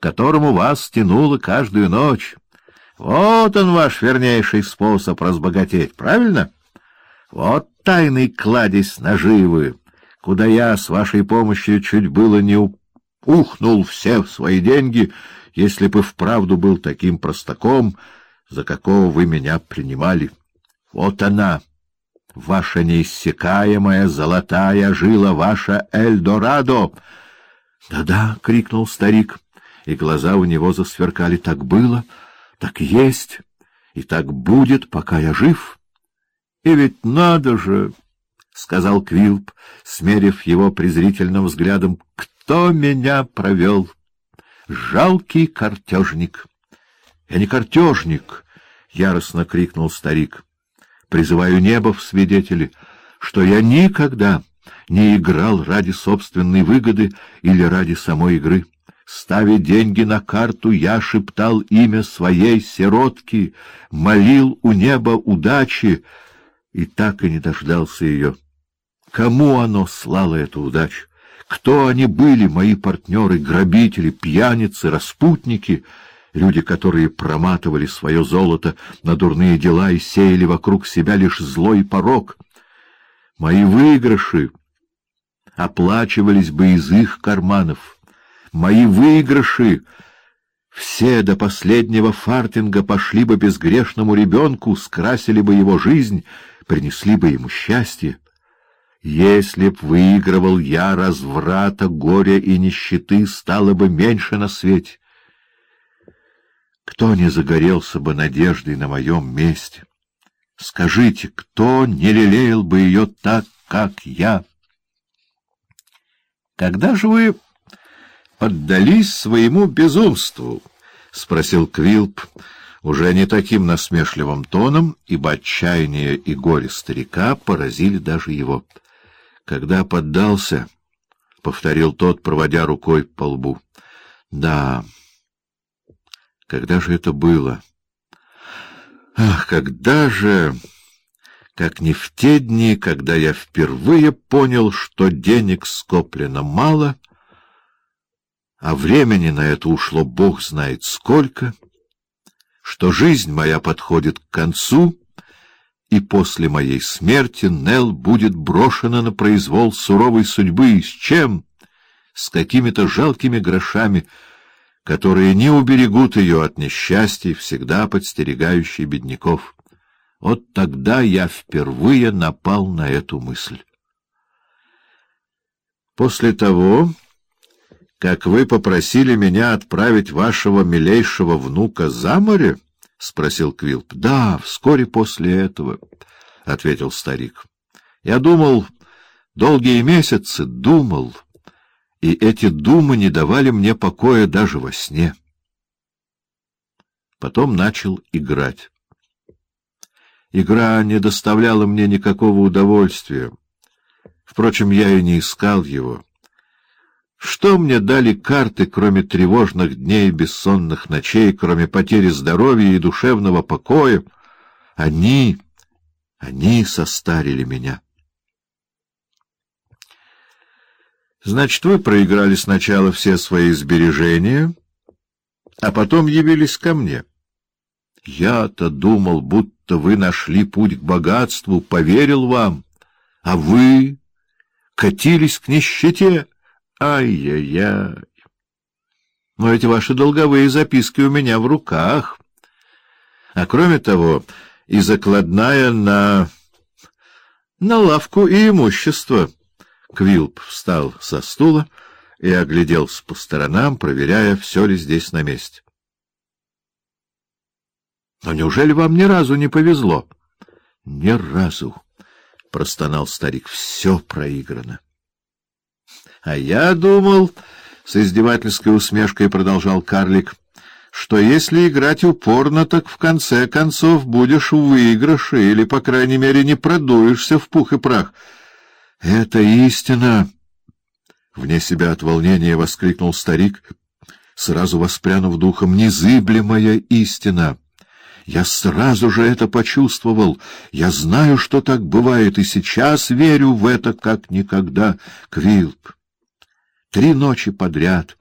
которому вас тянуло каждую ночь. Вот он ваш вернейший способ разбогатеть, правильно? Вот тайный кладезь наживы, куда я с вашей помощью чуть было не ухнул все свои деньги, если бы вправду был таким простаком, за какого вы меня принимали. Вот она, ваша неиссякаемая золотая жила, ваша Эльдорадо! «Да — крикнул старик, и глаза у него засверкали. — Так было, так есть, и так будет, пока я жив. — И ведь надо же! — сказал Квилп, смерив его презрительным взглядом. — Кто меня провел? Жалкий картежник. — Я не картежник! — яростно крикнул старик. — Призываю небо в свидетели, что я никогда не играл ради собственной выгоды или ради самой игры. Ставя деньги на карту, я шептал имя своей сиротки, молил у неба удачи и так и не дождался ее. Кому оно слало эту удачу? Кто они были, мои партнеры, грабители, пьяницы, распутники, люди, которые проматывали свое золото на дурные дела и сеяли вокруг себя лишь злой порог? Мои выигрыши оплачивались бы из их карманов. Мои выигрыши все до последнего фартинга пошли бы безгрешному ребенку, скрасили бы его жизнь, принесли бы ему счастье. Если б выигрывал я разврата, горя и нищеты, стало бы меньше на свете. Кто не загорелся бы надеждой на моем месте? Скажите, кто не лелеял бы ее так, как я? Когда же вы поддались своему безумству? — спросил Квилп, уже не таким насмешливым тоном, ибо отчаяние и горе старика поразили даже его. — Когда поддался, — повторил тот, проводя рукой по лбу. — Да, когда же это было? Ах, когда же как не в те дни, когда я впервые понял, что денег скоплено мало, а времени на это ушло бог знает сколько, что жизнь моя подходит к концу, и после моей смерти Нел будет брошена на произвол суровой судьбы. С чем? С какими-то жалкими грошами, которые не уберегут ее от несчастий, всегда подстерегающей бедняков. Вот тогда я впервые напал на эту мысль. После того, как вы попросили меня отправить вашего милейшего внука за море, — спросил Квилп. — Да, вскоре после этого, — ответил старик. — Я думал, долгие месяцы думал, и эти думы не давали мне покоя даже во сне. Потом начал играть. Игра не доставляла мне никакого удовольствия. Впрочем, я и не искал его. Что мне дали карты, кроме тревожных дней и бессонных ночей, кроме потери здоровья и душевного покоя? Они, они состарили меня. Значит, вы проиграли сначала все свои сбережения, а потом явились ко мне. Я-то думал, будто вы нашли путь к богатству, поверил вам, а вы катились к нищете. Ай-яй-яй! Но эти ваши долговые записки у меня в руках. А кроме того, и закладная на... на лавку и имущество. Квилп встал со стула и огляделся по сторонам, проверяя, все ли здесь на месте. Но неужели вам ни разу не повезло? — Ни разу, — простонал старик, — все проиграно. — А я думал, — с издевательской усмешкой продолжал карлик, — что если играть упорно, так в конце концов будешь в выигрыше, или, по крайней мере, не продуешься в пух и прах. — Это истина! — вне себя от волнения воскликнул старик, сразу воспрянув духом. — Незыблемая истина! — я сразу же это почувствовал. Я знаю, что так бывает, и сейчас верю в это как никогда. Квилп. Три ночи подряд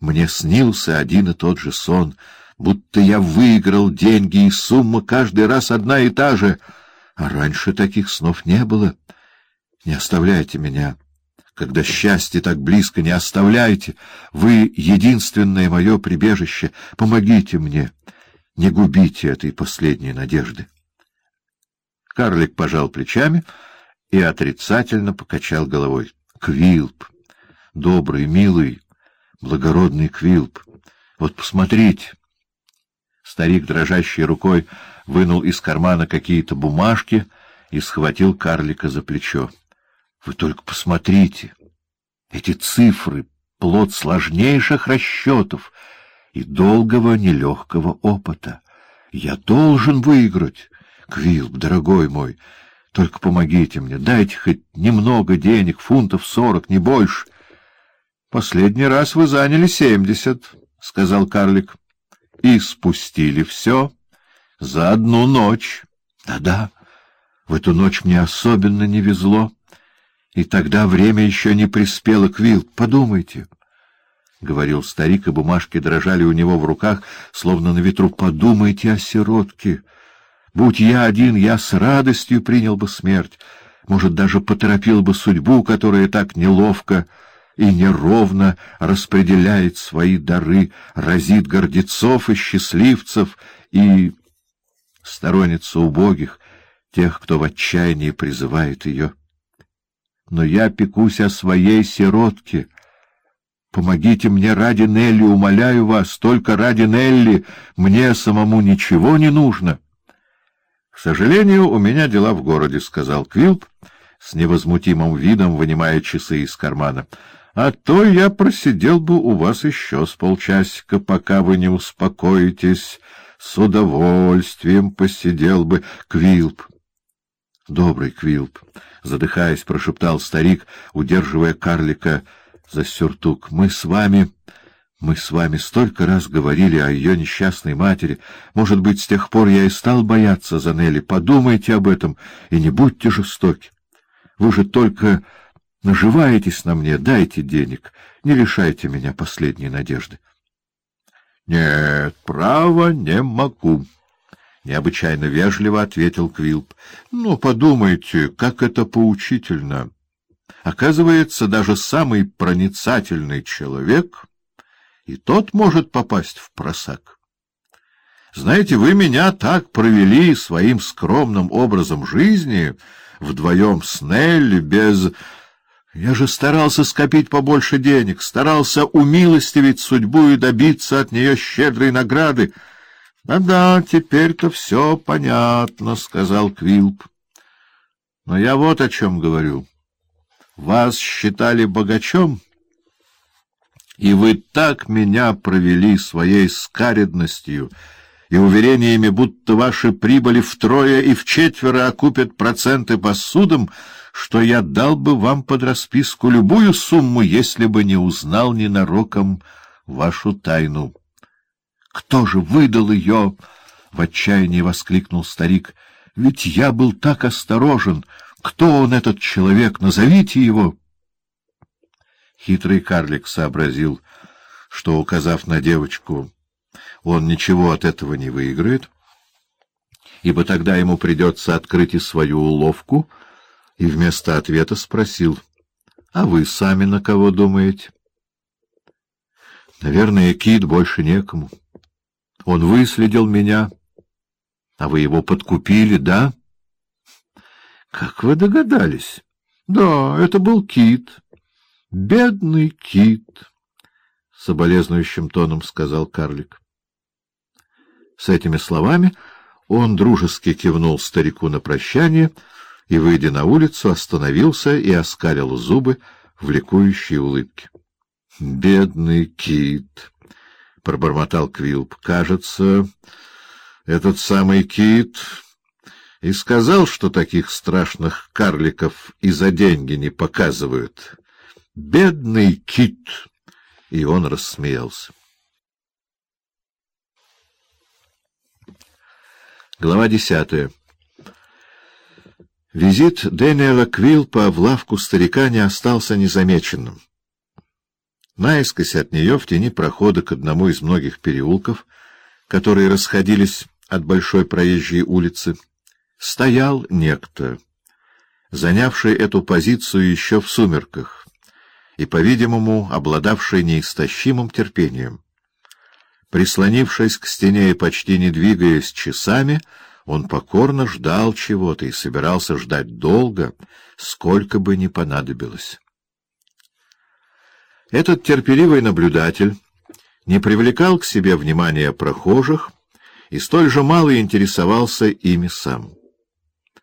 Мне снился один и тот же сон, будто я выиграл деньги, и сумма каждый раз одна и та же. А раньше таких снов не было. Не оставляйте меня. Когда счастье так близко, не оставляйте. Вы — единственное мое прибежище. Помогите мне. Не губите этой последней надежды. Карлик пожал плечами и отрицательно покачал головой. Квилп, добрый, милый, благородный Квилп, вот посмотрите. Старик, дрожащей рукой, вынул из кармана какие-то бумажки и схватил карлика за плечо. Вы только посмотрите. Эти цифры — плод сложнейших расчетов и долгого нелегкого опыта. Я должен выиграть. Квилп, дорогой мой, только помогите мне, дайте хоть немного денег, фунтов сорок, не больше. — Последний раз вы заняли семьдесят, — сказал карлик, — и спустили все за одну ночь. Да — Да-да, в эту ночь мне особенно не везло. И тогда время еще не приспело, Квилл, подумайте. — говорил старик, и бумажки дрожали у него в руках, словно на ветру. — Подумайте о сиротке. Будь я один, я с радостью принял бы смерть, может, даже поторопил бы судьбу, которая так неловко и неровно распределяет свои дары, разит гордецов и счастливцев и сторонница убогих, тех, кто в отчаянии призывает ее но я пекусь о своей сиротке. Помогите мне ради Нелли, умоляю вас, только ради Нелли, мне самому ничего не нужно. — К сожалению, у меня дела в городе, — сказал Квилп, с невозмутимым видом вынимая часы из кармана. — А то я просидел бы у вас еще с полчасика, пока вы не успокоитесь. С удовольствием посидел бы Квилп. — Добрый Квилп, — задыхаясь, прошептал старик, удерживая карлика за сюртук. — Мы с вами... Мы с вами столько раз говорили о ее несчастной матери. Может быть, с тех пор я и стал бояться за Нелли. Подумайте об этом и не будьте жестоки. Вы же только наживаетесь на мне, дайте денег, не лишайте меня последней надежды. — Нет, право, не могу. — необычайно вежливо ответил Квилп. — Ну, подумайте, как это поучительно. Оказывается, даже самый проницательный человек, и тот может попасть в просак. Знаете, вы меня так провели своим скромным образом жизни, вдвоем с Нелли, без... Я же старался скопить побольше денег, старался умилостивить судьбу и добиться от нее щедрой награды, да-да, теперь-то все понятно, — сказал Квилп. — Но я вот о чем говорю. Вас считали богачом, и вы так меня провели своей скаредностью и уверениями, будто ваши прибыли втрое и вчетверо окупят проценты по судам, что я дал бы вам под расписку любую сумму, если бы не узнал ненароком вашу тайну. Кто же выдал ее? — в отчаянии воскликнул старик. — Ведь я был так осторожен. Кто он, этот человек? Назовите его. Хитрый карлик сообразил, что, указав на девочку, он ничего от этого не выиграет, ибо тогда ему придется открыть и свою уловку, и вместо ответа спросил, — А вы сами на кого думаете? — Наверное, Кит больше некому. — он выследил меня, а вы его подкупили, да? — Как вы догадались? — Да, это был Кит. — Бедный Кит, — соболезнующим тоном сказал карлик. С этими словами он дружески кивнул старику на прощание и, выйдя на улицу, остановился и оскалил зубы в ликующей улыбке. — Бедный Кит! — пробормотал Квилп. — Кажется, этот самый кит и сказал, что таких страшных карликов и за деньги не показывают. Бедный кит! И он рассмеялся. Глава десятая Визит Дэниела Квилпа в лавку старика не остался незамеченным. Наискось от нее в тени прохода к одному из многих переулков, которые расходились от большой проезжей улицы, стоял некто, занявший эту позицию еще в сумерках и, по-видимому, обладавший неистощимым терпением. Прислонившись к стене и почти не двигаясь часами, он покорно ждал чего-то и собирался ждать долго, сколько бы ни понадобилось. Этот терпеливый наблюдатель не привлекал к себе внимания прохожих и столь же мало интересовался ими сам.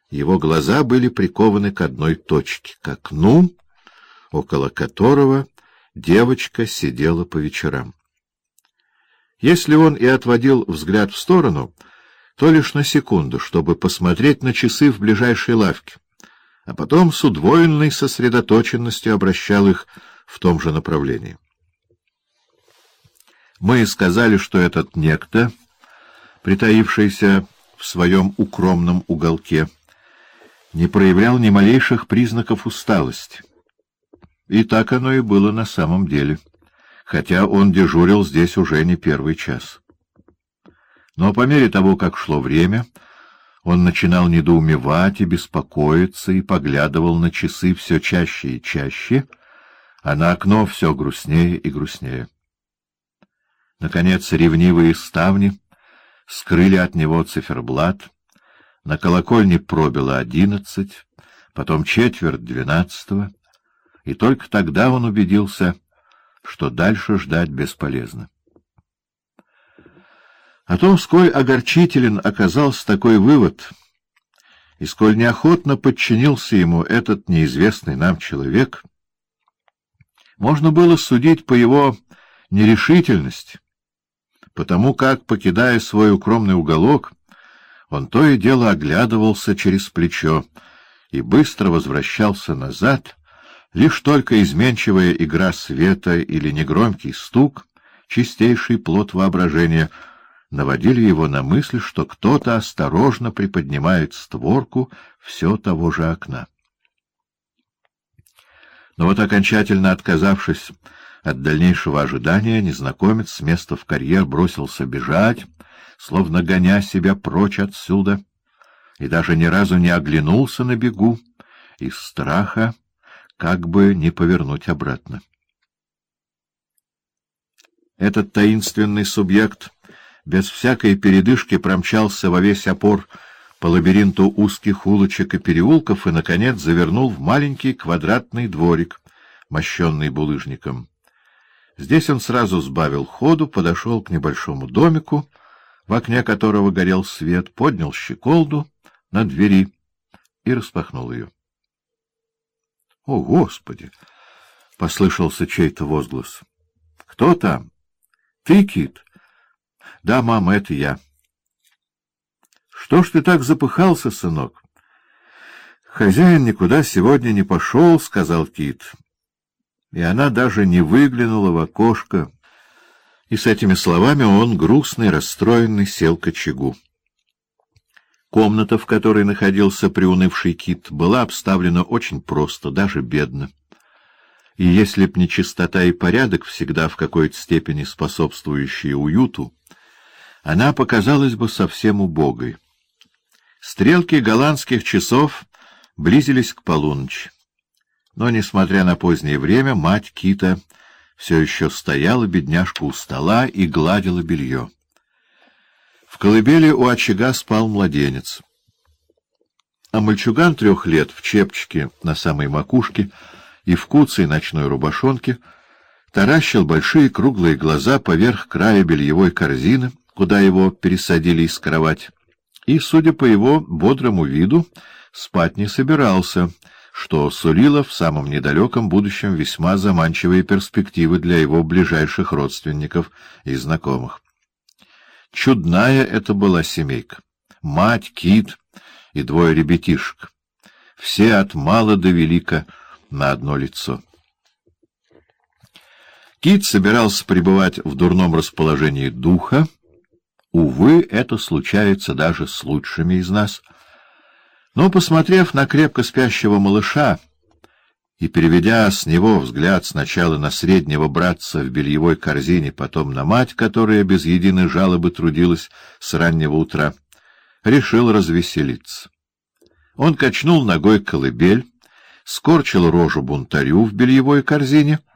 Его глаза были прикованы к одной точке, к окну, около которого девочка сидела по вечерам. Если он и отводил взгляд в сторону, то лишь на секунду, чтобы посмотреть на часы в ближайшей лавке, а потом с удвоенной сосредоточенностью обращал их в том же направлении. Мы сказали, что этот некто, притаившийся в своем укромном уголке, не проявлял ни малейших признаков усталости. И так оно и было на самом деле хотя он дежурил здесь уже не первый час. Но по мере того, как шло время, он начинал недоумевать и беспокоиться и поглядывал на часы все чаще и чаще, а на окно все грустнее и грустнее. Наконец, ревнивые ставни скрыли от него циферблат, на колокольне пробило одиннадцать, потом четверть двенадцатого, и только тогда он убедился — что дальше ждать бесполезно. О том, сколь огорчителен оказался такой вывод, и сколь неохотно подчинился ему этот неизвестный нам человек, можно было судить по его нерешительности, потому как, покидая свой укромный уголок, он то и дело оглядывался через плечо и быстро возвращался назад, Лишь только изменчивая игра света или негромкий стук, чистейший плод воображения, наводили его на мысль, что кто-то осторожно приподнимает створку все того же окна. Но вот окончательно отказавшись от дальнейшего ожидания, незнакомец с места в карьер бросился бежать, словно гоня себя прочь отсюда, и даже ни разу не оглянулся на бегу из страха, как бы не повернуть обратно. Этот таинственный субъект без всякой передышки промчался во весь опор по лабиринту узких улочек и переулков и, наконец, завернул в маленький квадратный дворик, мощенный булыжником. Здесь он сразу сбавил ходу, подошел к небольшому домику, в окне которого горел свет, поднял щеколду на двери и распахнул ее. — О, Господи! — послышался чей-то возглас. — Кто там? — Ты, Кит? — Да, мама, это я. — Что ж ты так запыхался, сынок? — Хозяин никуда сегодня не пошел, — сказал Кит. И она даже не выглянула в окошко. И с этими словами он, грустный, расстроенный, сел к очагу. Комната, в которой находился приунывший кит, была обставлена очень просто, даже бедно. И если б не чистота и порядок, всегда в какой-то степени способствующие уюту, она показалась бы совсем убогой. Стрелки голландских часов близились к полуночи. Но, несмотря на позднее время, мать Кита все еще стояла, бедняжка, у стола и гладила белье. В колыбели у очага спал младенец. А мальчуган трех лет в чепчике на самой макушке и в куцей ночной рубашонке таращил большие круглые глаза поверх края бельевой корзины, куда его пересадили из кровати, и, судя по его бодрому виду, спать не собирался, что сулило в самом недалеком будущем весьма заманчивые перспективы для его ближайших родственников и знакомых. Чудная это была семейка. Мать, Кит и двое ребятишек. Все от мала до велика на одно лицо. Кит собирался пребывать в дурном расположении духа. Увы, это случается даже с лучшими из нас. Но, посмотрев на крепко спящего малыша и, переведя с него взгляд сначала на среднего братца в бельевой корзине, потом на мать, которая без единой жалобы трудилась с раннего утра, решил развеселиться. Он качнул ногой колыбель, скорчил рожу бунтарю в бельевой корзине —